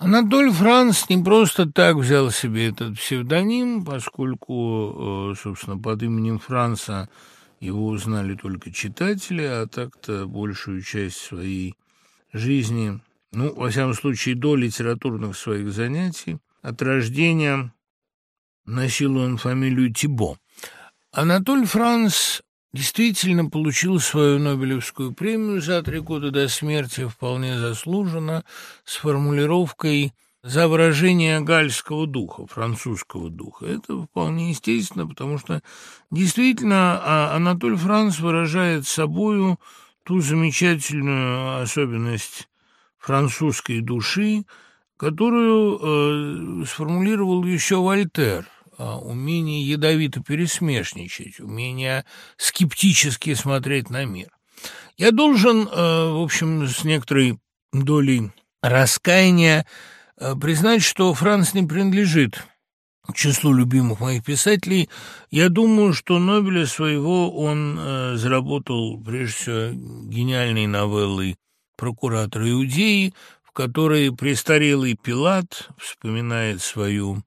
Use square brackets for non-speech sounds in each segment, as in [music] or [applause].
Анатоль Франц не просто так взял себе этот псевдоним, поскольку, э, собственно, под именем Франца его узнали только читатели, а так-то большую часть своей жизни, ну, во всяком случае, до литературных своих занятий, от рождения носил он фамилию Тибо. Анатоль Франц действительно получил свою Нобелевскую премию за три года до смерти, вполне заслуженно, с формулировкой «за выражение гальского духа, французского духа». Это вполне естественно, потому что действительно а, Анатоль Франц выражает собою ту замечательную особенность французской души, которую э, сформулировал еще Вольтер – умение ядовито пересмешничать, умение скептически смотреть на мир. Я должен, э, в общем, с некоторой долей раскаяния э, признать, что Франц не принадлежит к числу любимых моих писателей. Я думаю, что Нобеля своего он заработал, прежде всего, гениальной новеллой «Прокуратор Иудеи», в которой престарелый Пилат вспоминает свою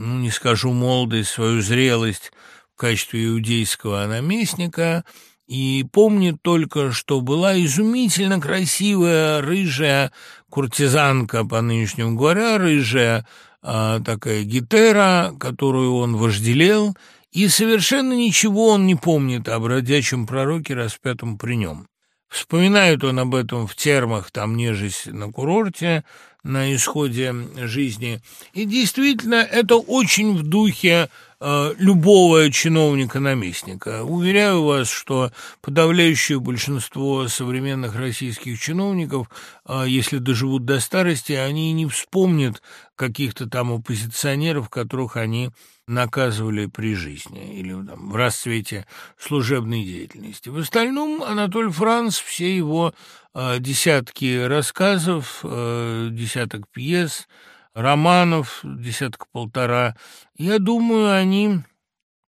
ну, не скажу молодость, свою зрелость в качестве иудейского наместника, и помнит только, что была изумительно красивая рыжая куртизанка, по нынешнему говоря, рыжая а, такая гетера, которую он вожделел, и совершенно ничего он не помнит о бродячем пророке, распятом при нем. Вспоминает он об этом в термах, там нежесть на курорте, на исходе жизни. И действительно, это очень в духе э, любого чиновника-наместника. Уверяю вас, что подавляющее большинство современных российских чиновников, э, если доживут до старости, они не вспомнят каких-то там оппозиционеров, которых они наказывали при жизни или там, в расцвете служебной деятельности. В остальном Анатоль Франц, все его э, десятки рассказов, э, десяток пьес, романов, десятка-полтора, я думаю, они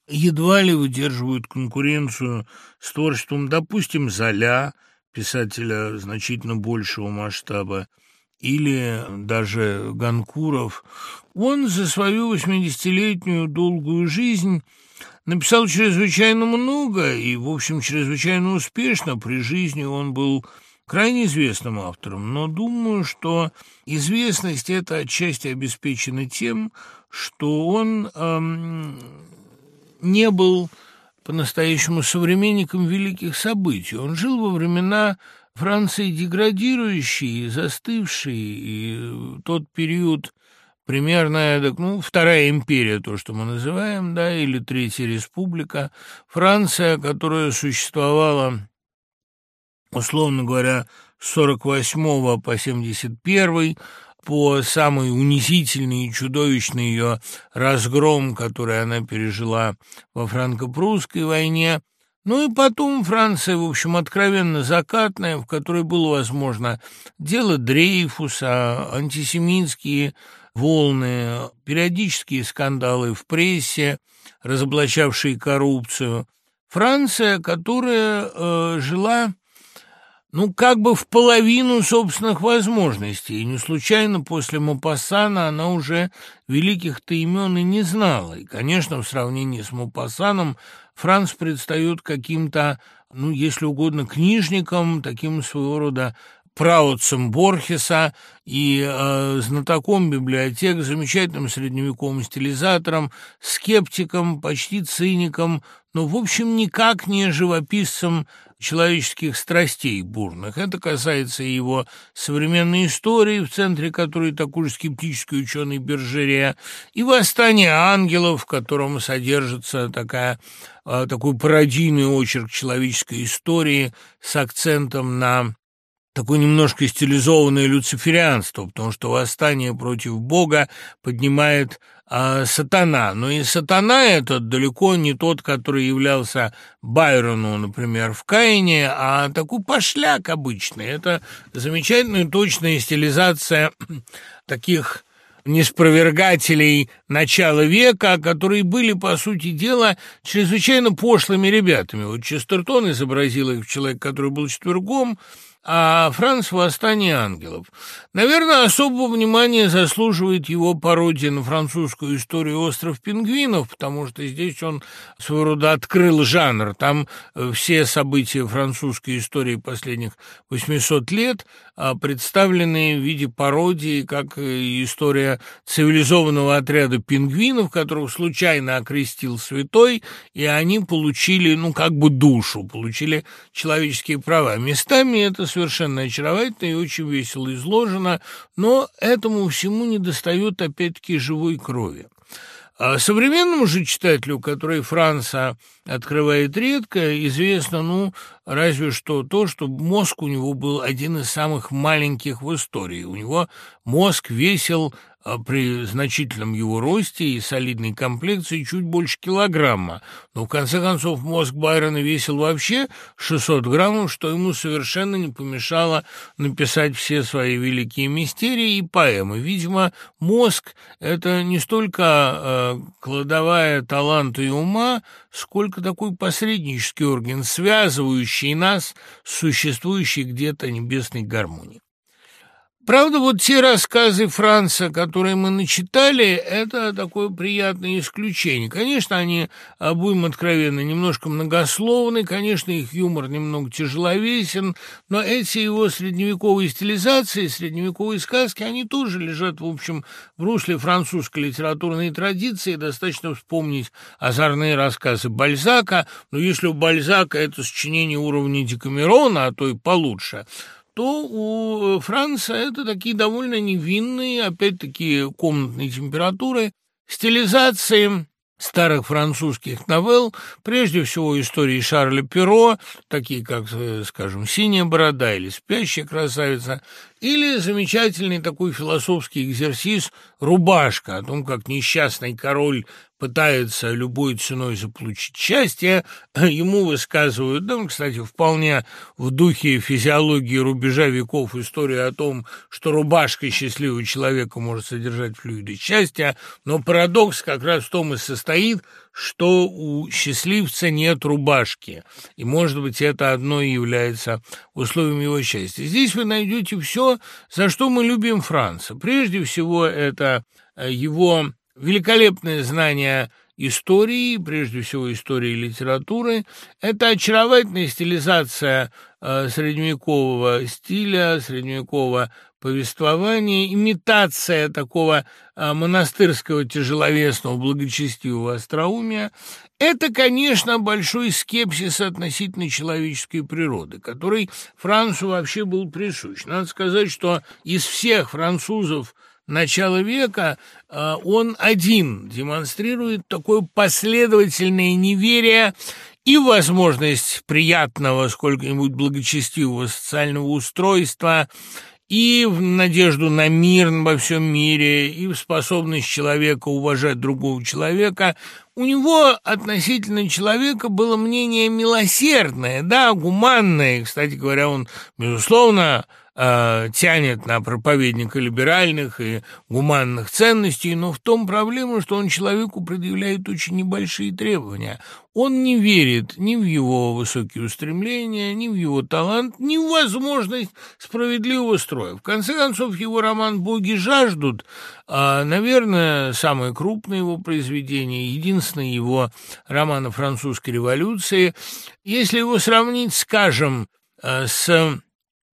едва ли выдерживают конкуренцию с творчеством, допустим, Золя, писателя значительно большего масштаба, или даже Ганкуров, он за свою восьмидесятилетнюю долгую жизнь написал чрезвычайно много и, в общем, чрезвычайно успешно. При жизни он был крайне известным автором, но думаю, что известность эта отчасти обеспечена тем, что он эм, не был по-настоящему современником великих событий. Он жил во времена Франции деградирующей, застывшей, и тот период примерно, ну, Вторая империя, то, что мы называем, да, или Третья республика, Франция, которая существовала, условно говоря, с 48 по 71 по самый унизительный и чудовищный ее разгром, который она пережила во франко-прусской войне, ну и потом Франция, в общем, откровенно закатная, в которой было возможно дело Дрейфуса, антисемитские волны, периодические скандалы в прессе, разоблачавшие коррупцию. Франция, которая э, жила ну, как бы в половину собственных возможностей. И не случайно после Мопассана она уже великих-то имен и не знала. И, конечно, в сравнении с Мопассаном Франц предстает каким-то, ну, если угодно, книжником, таким своего рода праотцем Борхеса и э, знатоком библиотек, замечательным средневековым стилизатором, скептиком, почти циником, но, в общем, никак не живописцем человеческих страстей бурных. Это касается и его современной истории, в центре которой такой же скептический ученый Бержере, и «Восстание ангелов», в котором содержится такая, э, такой пародийный очерк человеческой истории с акцентом на такое немножко стилизованное люциферианство, потому что восстание против Бога поднимает а, сатана. Но и сатана этот далеко не тот, который являлся Байрону, например, в Каине, а такой пошляк обычный. Это замечательная точная стилизация [clears throat] таких неспровергателей начала века, которые были, по сути дела, чрезвычайно пошлыми ребятами. Вот Честертон изобразил их человек, который был четвергом, а Франц «Восстание ангелов». Наверное, особого внимания заслуживает его пародия на французскую историю «Остров пингвинов», потому что здесь он своего рода открыл жанр. Там э, все события французской истории последних 800 лет а, представлены в виде пародии, как история цивилизованного отряда пингвинов, которых случайно окрестил святой, и они получили, ну, как бы душу, получили человеческие права. Местами это совершенно очаровательно и очень весело изложено, но этому всему недостает, опять-таки, живой крови. А современному же читателю, который Франца открывает редко, известно, ну, разве что то, что мозг у него был один из самых маленьких в истории. У него мозг весил при значительном его росте и солидной комплекции чуть больше килограмма. Но, в конце концов, мозг Байрона весил вообще 600 граммов, что ему совершенно не помешало написать все свои великие мистерии и поэмы. Видимо, мозг — это не столько э, кладовая таланта и ума, сколько такой посреднический орган, связывающий нас с существующей где-то небесной гармонией. Правда, вот те рассказы Франца, которые мы начитали, это такое приятное исключение. Конечно, они, а, будем откровенны, немножко многословны, конечно, их юмор немного тяжеловесен, но эти его средневековые стилизации, средневековые сказки, они тоже лежат, в общем, в русле французской литературной традиции. Достаточно вспомнить озорные рассказы Бальзака, но если у Бальзака это сочинение уровня Декамерона, а то и получше – то у Франца это такие довольно невинные, опять-таки, комнатные температуры, стилизации старых французских новелл, прежде всего истории Шарля Перо, такие как, э, скажем, «Синяя борода» или «Спящая красавица», или замечательный такой философский экзерсис «Рубашка», о том, как несчастный король пытается любой ценой заполучить счастье, [clears throat] ему высказывают, да, кстати, вполне в духе физиологии рубежа веков историю о том, что рубашка счастливого человека может содержать флюиды счастья, но парадокс как раз в том и состоит, что у счастливца нет рубашки, и, может быть, это одно и является условием его счастья. Здесь вы найдете все, за что мы любим Франца. Прежде всего, это его великолепное знание истории, прежде всего истории литературы. Это очаровательная стилизация э, средневекового стиля, средневекового повествования, имитация такого э, монастырского тяжеловесного благочестивого остроумия. Это, конечно, большой скепсис относительно человеческой природы, который Францу вообще был присущ. Надо сказать, что из всех французов начала века, а, он один демонстрирует такое последовательное неверие и возможность приятного, сколько-нибудь благочестивого социального устройства, и в надежду на мир во всем мире, и в способность человека уважать другого человека. У него относительно человека было мнение милосердное, да, гуманное. Кстати говоря, он, безусловно, э, тянет на проповедника либеральных и гуманных ценностей, но в том проблема, что он человеку предъявляет очень небольшие требования. Он не верит ни в его высокие устремления, ни в его талант, ни в возможность справедливого строя. В конце концов, его роман «Боги жаждут», а, наверное, самое крупное его произведение, единственный его роман о французской революции. Если его сравнить, скажем, э, с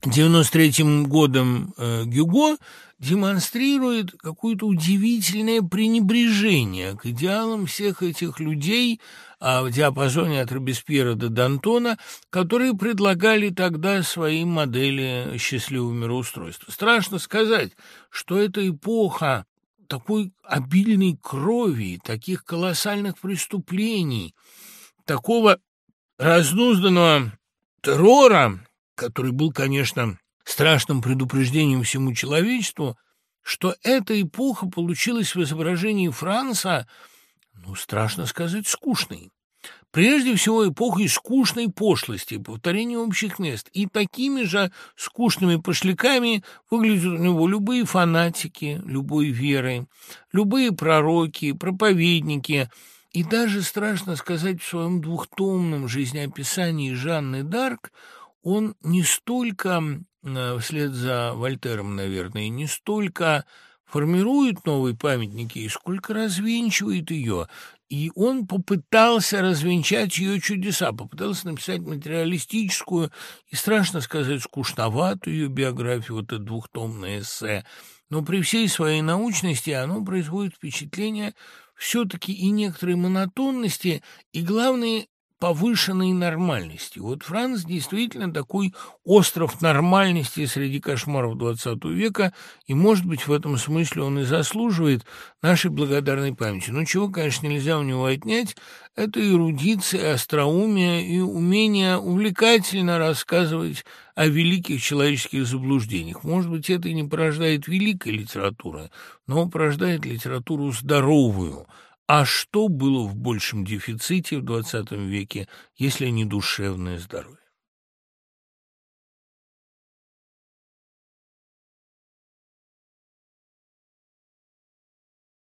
93 годом э, Гюго демонстрирует какое-то удивительное пренебрежение к идеалам всех этих людей а, в диапазоне от Робеспьера до Д'Антона, которые предлагали тогда свои модели счастливого мироустройства. Страшно сказать, что эта эпоха такой обильной крови, таких колоссальных преступлений, такого разнузданного террора, который был, конечно, страшным предупреждением всему человечеству, что эта эпоха получилась в изображении Франца, ну, страшно сказать, скучной. Прежде всего, эпохой скучной пошлости, повторения общих мест. И такими же скучными пошляками выглядят у него любые фанатики любой веры, любые пророки, проповедники. И даже, страшно сказать, в своем двухтомном жизнеописании Жанны Дарк он не столько, э, вслед за Вольтером, наверное, не столько формирует новые памятники, сколько развенчивает ее. И он попытался развенчать ее чудеса, попытался написать материалистическую и, страшно сказать, скучноватую биографию, вот это двухтомное эссе. Но при всей своей научности оно производит впечатление все-таки и некоторой монотонности, и, главное, повышенной нормальности. Вот Франц действительно такой остров нормальности среди кошмаров XX века, и, может быть, в этом смысле он и заслуживает нашей благодарной памяти. Но чего, конечно, нельзя у него отнять, это эрудиция, остроумие и умение увлекательно рассказывать о великих человеческих заблуждениях. Может быть, это и не порождает великой литературы, но порождает литературу здоровую – а что было в большем дефиците в XX веке, если не душевное здоровье?